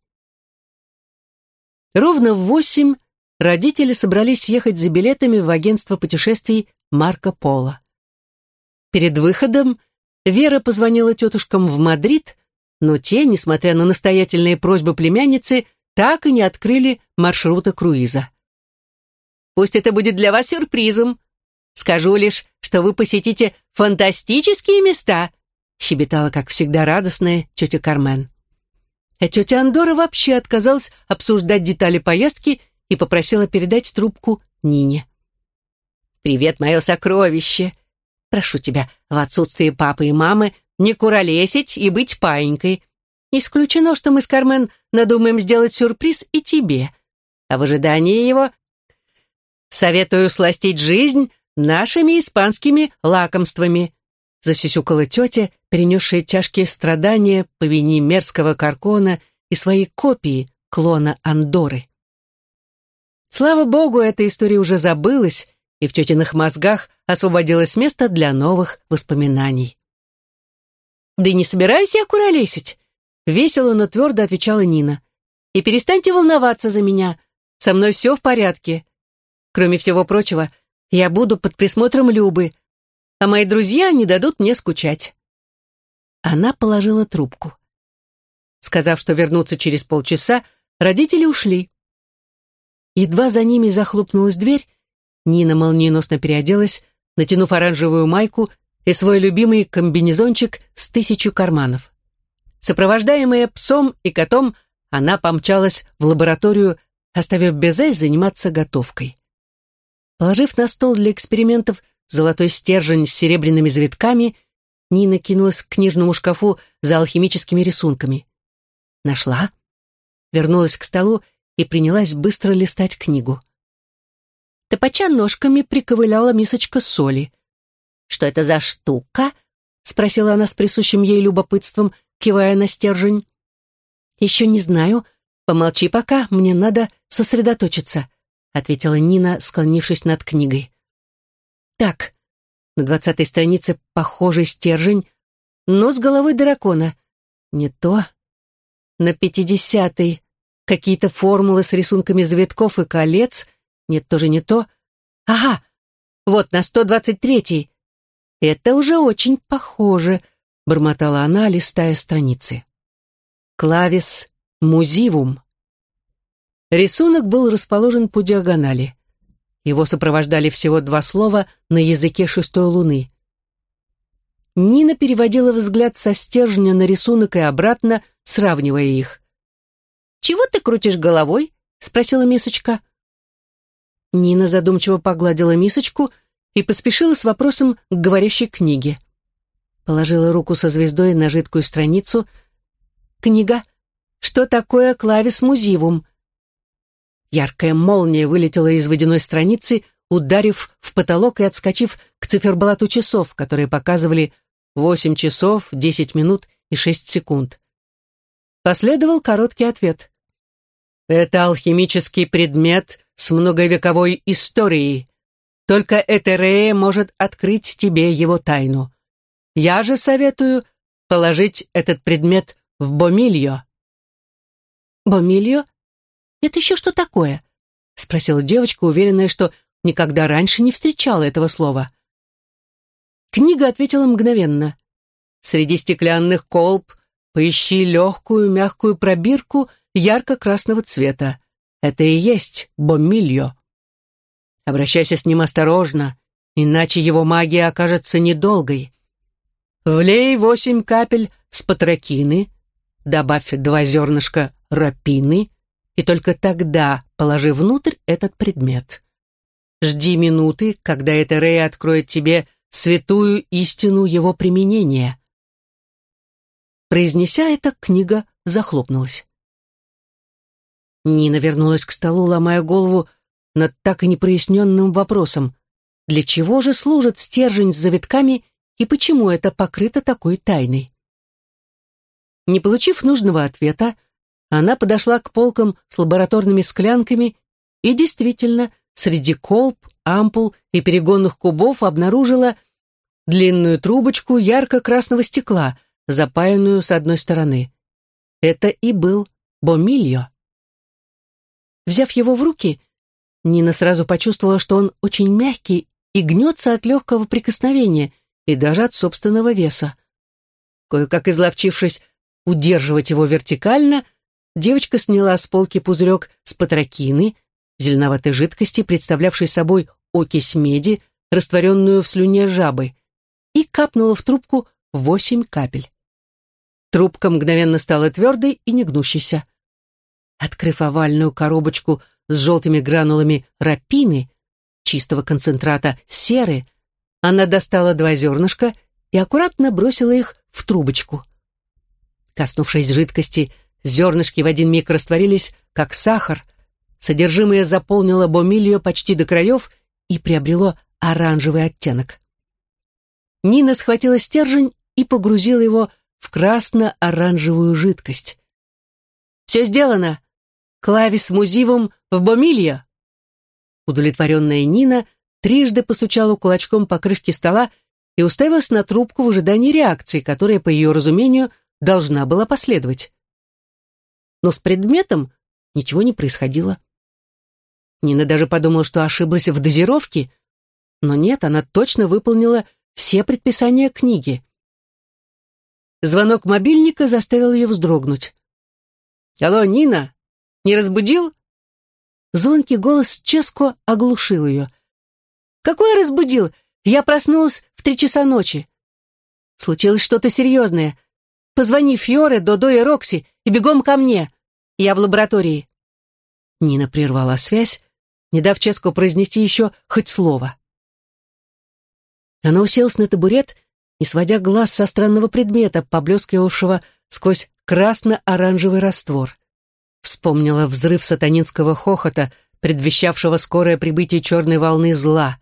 Ровно в восемь родители собрались ехать за билетами в агентство путешествий Марко Поло. Перед выходом Вера позвонила тетушкам в Мадрид, но те, несмотря на настоятельные просьбы племянницы, так и не открыли маршрута круиза. «Пусть это будет для вас сюрпризом. Скажу лишь, что вы посетите фантастические места, щебетала, как всегда, радостная тетя Кармен. А тетя Андора вообще отказалась обсуждать детали поездки и попросила передать трубку Нине. «Привет, мое сокровище! Прошу тебя, в отсутствие папы и мамы, не куролесить и быть паинькой. Исключено, что мы с Кармен надумаем сделать сюрприз и тебе. А в ожидании его советую сластить жизнь нашими испанскими лакомствами», засюсюкала тетя, перенесшая тяжкие страдания по вине мерзкого каркона и своей копии, клона Андоры. Слава богу, эта история уже забылась, и в тетиных мозгах освободилось место для новых воспоминаний. «Да и не собираюсь я куролесить», — весело, но твердо отвечала Нина. «И перестаньте волноваться за меня. Со мной все в порядке. Кроме всего прочего, я буду под присмотром Любы, а мои друзья не дадут мне скучать». Она положила трубку. Сказав, что вернутся через полчаса, родители ушли. Едва за ними захлопнулась дверь, Нина молниеносно переоделась, натянув оранжевую майку и свой любимый комбинезончик с тысячу карманов. Сопровождаемая псом и котом, она помчалась в лабораторию, оставив Безе заниматься готовкой. Положив на стол для экспериментов золотой стержень с серебряными завитками, Нина кинулась к книжному шкафу за алхимическими рисунками. Нашла, вернулась к столу и принялась быстро листать книгу. Топача ножками приковыляла мисочка соли. «Что это за штука?» — спросила она с присущим ей любопытством, кивая на стержень. «Еще не знаю. Помолчи пока, мне надо сосредоточиться», — ответила Нина, склонившись над книгой. «Так, на двадцатой странице похожий стержень, но с головой дракона. Не то. На пятидесятой какие-то формулы с рисунками завитков и колец. Нет, тоже не то. Ага, вот на сто двадцать третий. Это уже очень похоже, бормотала она, листая страницы. Клавис «Музивум». Рисунок был расположен по диагонали. Его сопровождали всего два слова на языке шестой луны. Нина переводила взгляд со стержня на рисунок и обратно, сравнивая их. «Чего ты крутишь головой?» — спросила мисочка. Нина задумчиво погладила мисочку и поспешила с вопросом к говорящей книге. Положила руку со звездой на жидкую страницу. «Книга. Что такое клавис музивум?» Яркая молния вылетела из водяной страницы, ударив в потолок и отскочив к циферблату часов, которые показывали 8 часов, 10 минут и 6 секунд. Последовал короткий ответ. «Это алхимический предмет с многовековой историей. Только Этерея может открыть тебе его тайну. Я же советую положить этот предмет в Бомильо». «Бомильо?» «Это еще что такое?» — спросила девочка, уверенная, что никогда раньше не встречала этого слова. Книга ответила мгновенно. «Среди стеклянных колб поищи легкую мягкую пробирку ярко-красного цвета. Это и есть бомильо. Обращайся с ним осторожно, иначе его магия окажется недолгой. Влей восемь капель спатракины, добавь два зернышка рапины, и только тогда положи внутрь этот предмет. Жди минуты, когда эта Рея откроет тебе святую истину его применения. Произнеся это, книга захлопнулась. Нина вернулась к столу, ломая голову над так и непроясненным вопросом. Для чего же служит стержень с завитками и почему это покрыто такой тайной? Не получив нужного ответа, она подошла к полкам с лабораторными склянками и действительно среди колб, ампул и перегонных кубов обнаружила длинную трубочку ярко-красного стекла, запаянную с одной стороны. Это и был бомильо. Взяв его в руки, Нина сразу почувствовала, что он очень мягкий и гнется от легкого прикосновения и даже от собственного веса. Кое-как изловчившись удерживать его вертикально, девочка сняла с полки пузырек с патрокины, зеленоватой жидкости, представлявшей собой окись меди, растворенную в слюне жабы, и капнула в трубку восемь капель. Трубка мгновенно стала твердой и негнущейся. Открыв овальную коробочку с желтыми гранулами рапины, чистого концентрата серы, она достала два зернышка и аккуратно бросила их в трубочку. Коснувшись жидкости, зернышки в один миг растворились, как сахар, содержимое заполнило бомилью почти до краев и приобрело оранжевый оттенок. Нина схватила стержень и погрузила его в красно-оранжевую жидкость. «Все сделано! Клавис музивум в бомилья!» Удовлетворенная Нина трижды постучала кулачком по крышке стола и уставилась на трубку в ожидании реакции, которая, по ее разумению, должна была последовать. Но с предметом ничего не происходило. Нина даже подумала, что ошиблась в дозировке, но нет, она точно выполнила все предписания книги. Звонок мобильника заставил ее вздрогнуть. «Алло, Нина, не разбудил?» Звонкий голос Ческо оглушил ее. «Какой разбудил? Я проснулась в три часа ночи. Случилось что-то серьезное. Позвони Фьоре, Додо и Рокси и бегом ко мне. Я в лаборатории». Нина прервала связь, не дав Ческо произнести еще хоть слово. Она уселась на табурет, не сводя глаз со странного предмета, поблескивавшего сквозь красно-оранжевый раствор. Вспомнила взрыв сатанинского хохота, предвещавшего скорое прибытие черной волны зла.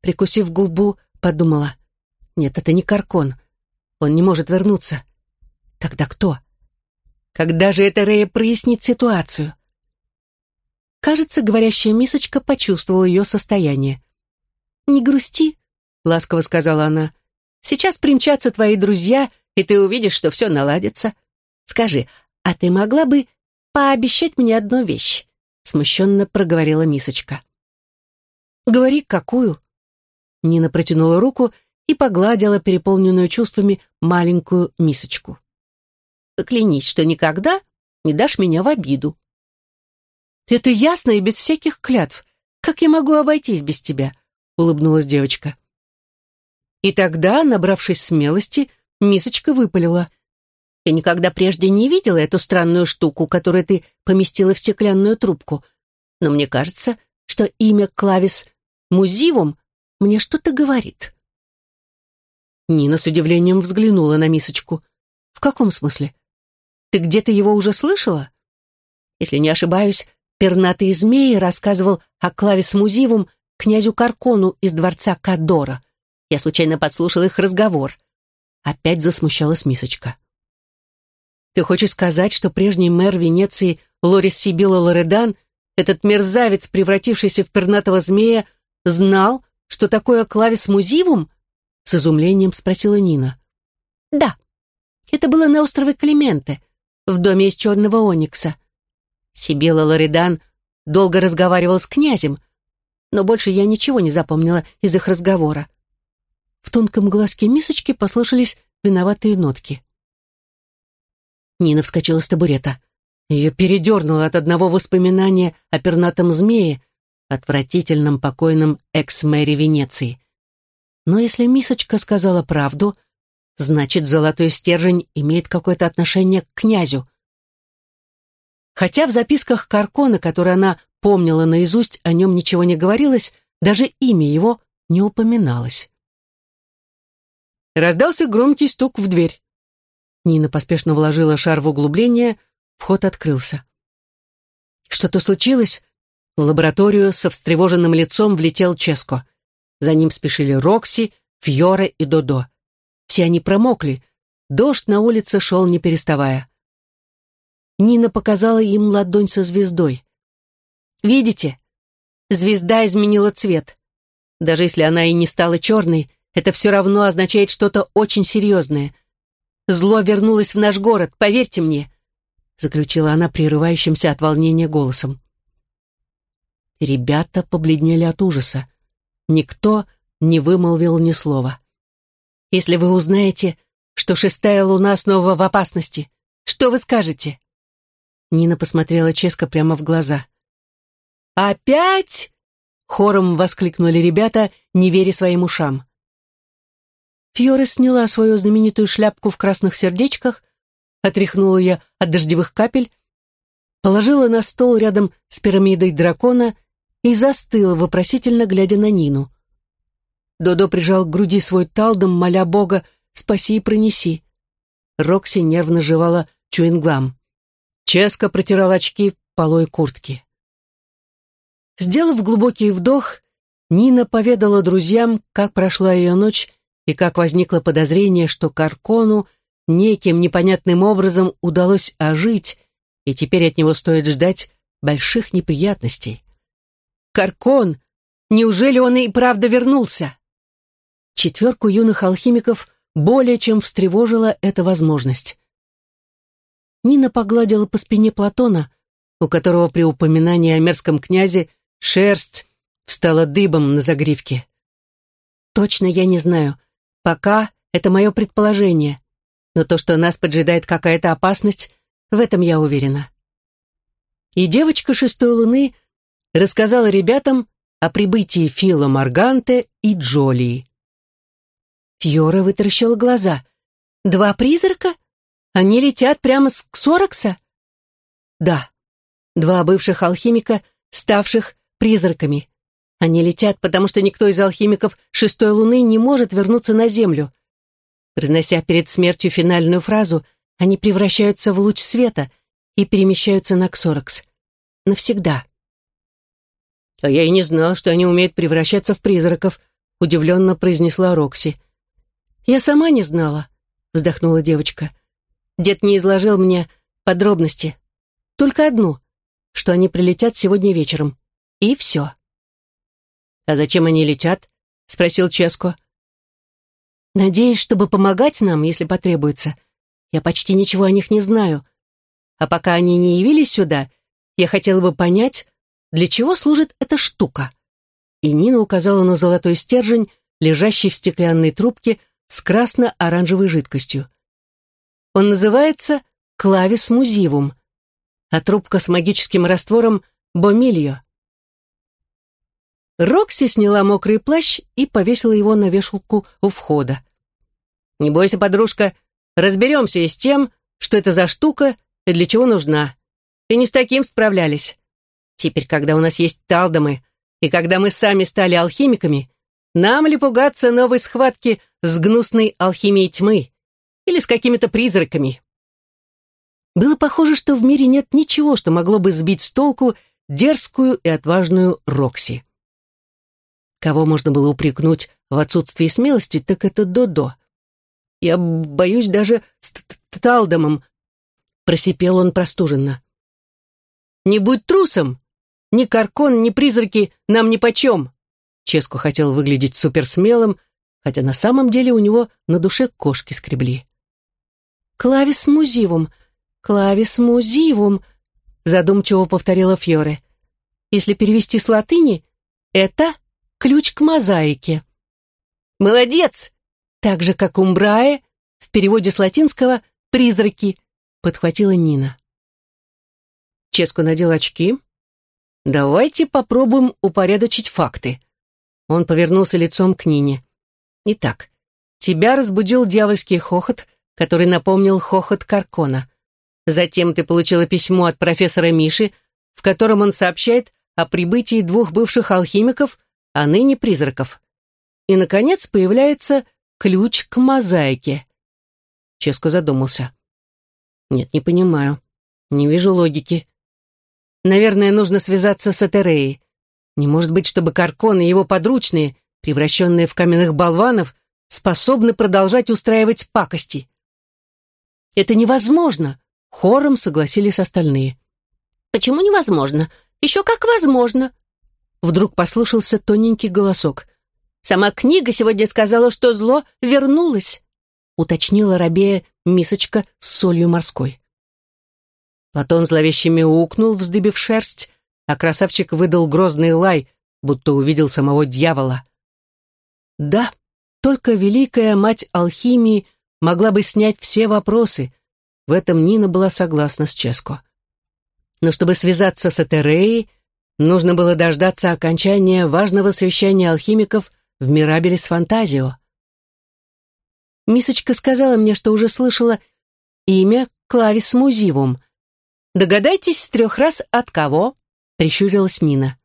Прикусив губу, подумала, нет, это не Каркон, он не может вернуться. Тогда кто? Когда же эта Рея прояснит ситуацию? Кажется, говорящая мисочка почувствовала ее состояние. «Не грусти», — ласково сказала она. «Сейчас примчатся твои друзья, и ты увидишь, что все наладится. Скажи, а ты могла бы пообещать мне одну вещь?» Смущенно проговорила мисочка. «Говори, какую?» Нина протянула руку и погладила переполненную чувствами маленькую мисочку. «Поклянись, что никогда не дашь меня в обиду». «Это ясно и без всяких клятв. Как я могу обойтись без тебя?» — улыбнулась девочка. И тогда, набравшись смелости, мисочка выпалила. «Я никогда прежде не видела эту странную штуку, которую ты поместила в стеклянную трубку. Но мне кажется, что имя Клавис Музивум мне что-то говорит». Нина с удивлением взглянула на мисочку. «В каком смысле? Ты где-то его уже слышала?» «Если не ошибаюсь, пернатый змей рассказывал о Клавис Музивум князю Каркону из дворца Кадора. Я случайно подслушал их разговор». Опять засмущалась мисочка. «Ты хочешь сказать, что прежний мэр Венеции Лорис Сибила Лоредан, этот мерзавец, превратившийся в пернатого змея, знал, что такое клавис музивум?» С изумлением спросила Нина. «Да, это было на острове Клименте, в доме из черного оникса. Сибила Лоридан долго разговаривал с князем, но больше я ничего не запомнила из их разговора. В тонком глазке мисочки послышались виноватые нотки. Нина вскочила с табурета. Ее передернуло от одного воспоминания о пернатом змее, отвратительном покойном экс-мэре Венеции. Но если мисочка сказала правду, значит, золотой стержень имеет какое-то отношение к князю. Хотя в записках Каркона, которые она помнила наизусть, о нем ничего не говорилось, даже имя его не упоминалось. Раздался громкий стук в дверь. Нина поспешно вложила шар в углубление, вход открылся. Что-то случилось? В лабораторию со встревоженным лицом влетел Ческо. За ним спешили Рокси, Фьоре и Додо. Все они промокли. Дождь на улице шел не переставая. Нина показала им ладонь со звездой. «Видите? Звезда изменила цвет. Даже если она и не стала черной, это все равно означает что-то очень серьезное. Зло вернулось в наш город, поверьте мне», заключила она прерывающимся от волнения голосом. Ребята побледнели от ужаса. Никто не вымолвил ни слова. «Если вы узнаете, что шестая луна снова в опасности, что вы скажете?» Нина посмотрела Ческо прямо в глаза. «Опять?» — хором воскликнули ребята, не веря своим ушам. Фьора сняла свою знаменитую шляпку в красных сердечках, отряхнула ее от дождевых капель, положила на стол рядом с пирамидой дракона и застыла, вопросительно глядя на Нину. Додо прижал к груди свой талдом, моля Бога, спаси и пронеси. Рокси нервно жевала чуингвам. Ческа протирал очки полой куртки. Сделав глубокий вдох, Нина поведала друзьям, как прошла ее ночь и как возникло подозрение, что Каркону неким непонятным образом удалось ожить, и теперь от него стоит ждать больших неприятностей. «Каркон! Неужели он и правда вернулся?» Четверку юных алхимиков более чем встревожила эта возможность. Нина погладила по спине Платона, у которого при упоминании о мерзком князе шерсть встала дыбом на загривке. «Точно я не знаю. Пока это мое предположение. Но то, что нас поджидает какая-то опасность, в этом я уверена». И девочка шестой луны рассказала ребятам о прибытии Фила Марганте и Джолии. Фьора вытаращила глаза. «Два призрака? Они летят прямо с Ксорокса?» «Да, два бывших алхимика, ставших призраками. Они летят, потому что никто из алхимиков шестой луны не может вернуться на Землю. Произнося перед смертью финальную фразу, они превращаются в луч света и перемещаются на Ксорокс. Навсегда. «А я и не знала, что они умеют превращаться в призраков», удивленно произнесла Рокси. «Я сама не знала», вздохнула девочка. «Дед не изложил мне подробности. Только одну, что они прилетят сегодня вечером. И все». «А зачем они летят?» — спросил Ческо. «Надеюсь, чтобы помогать нам, если потребуется. Я почти ничего о них не знаю. А пока они не явились сюда, я хотела бы понять, для чего служит эта штука». И Нина указала на золотой стержень, лежащий в стеклянной трубке с красно-оранжевой жидкостью. Он называется клавис музивум, а трубка с магическим раствором бомильо. Рокси сняла мокрый плащ и повесила его на вешалку у входа. «Не бойся, подружка, разберемся и с тем, что это за штука и для чего нужна. И не с таким справлялись. Теперь, когда у нас есть талдомы, и когда мы сами стали алхимиками, нам ли пугаться новой схватки с гнусной алхимией тьмы или с какими-то призраками?» Было похоже, что в мире нет ничего, что могло бы сбить с толку дерзкую и отважную Рокси. Кого можно было упрекнуть в отсутствии смелости, так это Додо. «Я боюсь даже с Талдомом», — просипел он простуженно. «Не будь трусом! Ни Каркон, ни призраки нам нипочем!» Ческу хотел выглядеть суперсмелым, хотя на самом деле у него на душе кошки скребли. «Клавис музивум, клавис музивум», задумчиво повторила Фьоре. «Если перевести с латыни, это ключ к мозаике. «Молодец!» Так же, как «умбрае» в переводе с латинского «призраки», подхватила Нина. Ческо надел очки. «Давайте попробуем упорядочить факты». Он повернулся лицом к Нине. «Итак, тебя разбудил дьявольский хохот, который напомнил хохот Каркона. Затем ты получила письмо от профессора Миши, в котором он сообщает о прибытии двух бывших алхимиков а ныне призраков. И, наконец, появляется ключ к мозаике. Ческо задумался. Нет, не понимаю. Не вижу логики. Наверное, нужно связаться с Этереей. Не может быть, чтобы Каркон и его подручные, превращенные в каменных болванов, способны продолжать устраивать пакости. Это невозможно, хором согласились остальные. Почему невозможно? Еще как возможно, Вдруг послышался тоненький голосок. «Сама книга сегодня сказала, что зло вернулось», уточнила рабея мисочка с солью морской. Платон зловеще мяукнул, вздыбив шерсть, а красавчик выдал грозный лай, будто увидел самого дьявола. Да, только великая мать алхимии могла бы снять все вопросы. В этом Нина была согласна с Ческо. Но чтобы связаться с Этереей, Нужно было дождаться окончания важного совещания алхимиков в Мирабелис Фантазио. Мисочка сказала мне, что уже слышала имя Клавис Музивум. Догадайтесь с трех раз от кого?» — прищурилась Нина.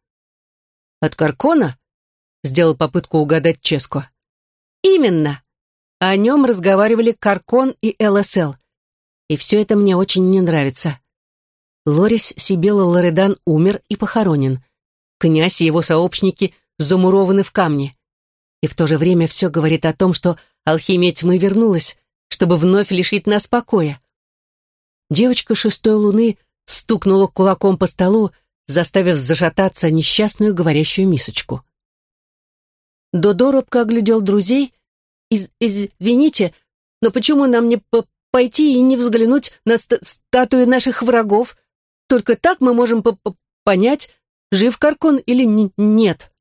«От Каркона?» — сделал попытку угадать Ческо. «Именно. О нем разговаривали Каркон и ЛСЛ. И все это мне очень не нравится. Лорис Сибела Лоредан умер и похоронен. Князь и его сообщники замурованы в камне. И в то же время все говорит о том, что алхимия тьмы вернулась, чтобы вновь лишить нас покоя. Девочка шестой луны стукнула кулаком по столу, заставив зашататься несчастную говорящую мисочку. Додо робко оглядел друзей. Из «Извините, но почему нам не пойти и не взглянуть на ст статуи наших врагов? Только так мы можем понять, жив Каркон или нет».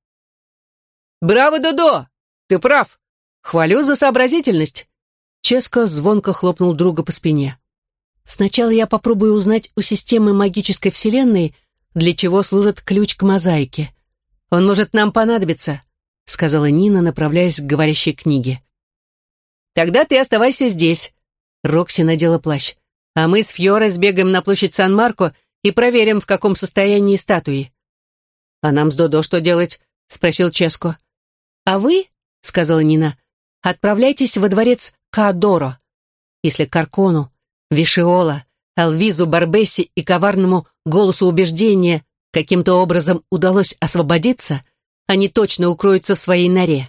«Браво, Додо! Ты прав! Хвалю за сообразительность!» Ческо звонко хлопнул друга по спине. «Сначала я попробую узнать у системы магической вселенной, для чего служит ключ к мозаике. Он может нам понадобиться», — сказала Нина, направляясь к говорящей книге. «Тогда ты оставайся здесь», — Рокси надела плащ. «А мы с Фьоре сбегаем на площадь Сан-Марко и проверим, в каком состоянии статуи». «А нам с Додо что делать?» — спросил Ческо. «А вы, — сказала Нина, — отправляйтесь во дворец Каадоро. Если Каркону, Вишиола, Алвизу Барбесси и коварному голосу убеждения каким-то образом удалось освободиться, они точно укроются в своей норе.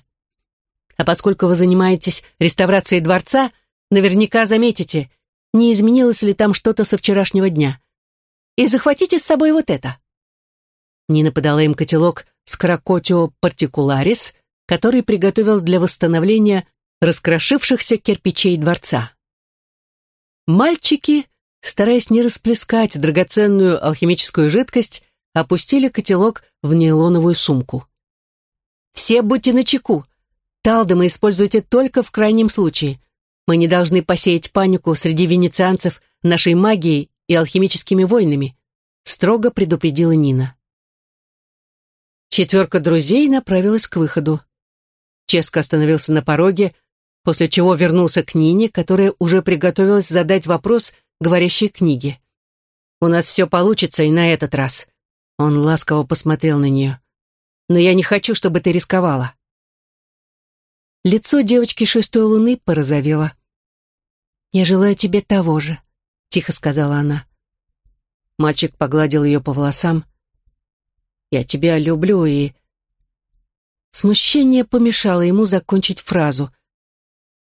А поскольку вы занимаетесь реставрацией дворца, наверняка заметите, не изменилось ли там что-то со вчерашнего дня. И захватите с собой вот это. Нина подала им котелок с крокотио партикуларис, который приготовил для восстановления раскрошившихся кирпичей дворца. Мальчики, стараясь не расплескать драгоценную алхимическую жидкость, опустили котелок в нейлоновую сумку. «Все будьте начеку. Талдома используйте только в крайнем случае. Мы не должны посеять панику среди венецианцев нашей магией и алхимическими войнами», строго предупредила Нина. Четверка друзей направилась к выходу. Ческо остановился на пороге, после чего вернулся к Нине, которая уже приготовилась задать вопрос говорящей книге. «У нас все получится и на этот раз». Он ласково посмотрел на нее. «Но я не хочу, чтобы ты рисковала». Лицо девочки шестой луны порозовело. «Я желаю тебе того же», — тихо сказала она. Мальчик погладил ее по волосам. «Я тебя люблю и Смущение помешало ему закончить фразу.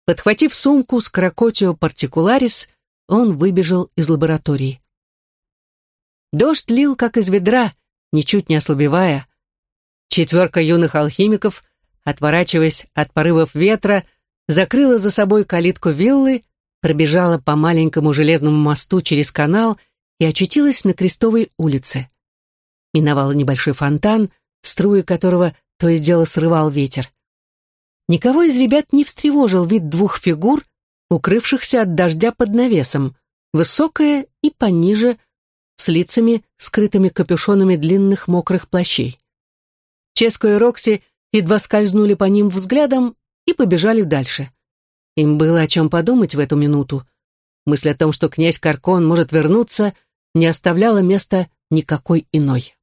Подхватив сумку с крокотио партикуларис, он выбежал из лаборатории. Дождь лил, как из ведра, ничуть не ослабевая. Четверка юных алхимиков, отворачиваясь от порывов ветра, закрыла за собой калитку виллы, пробежала по маленькому железному мосту через канал и очутилась на Крестовой улице. Миновала небольшой фонтан, струи которого то и дело срывал ветер. Никого из ребят не встревожил вид двух фигур, укрывшихся от дождя под навесом, высокая и пониже, с лицами, скрытыми капюшонами длинных мокрых плащей. Ческо и Рокси едва скользнули по ним взглядом и побежали дальше. Им было о чем подумать в эту минуту. Мысль о том, что князь Каркон может вернуться, не оставляла места никакой иной.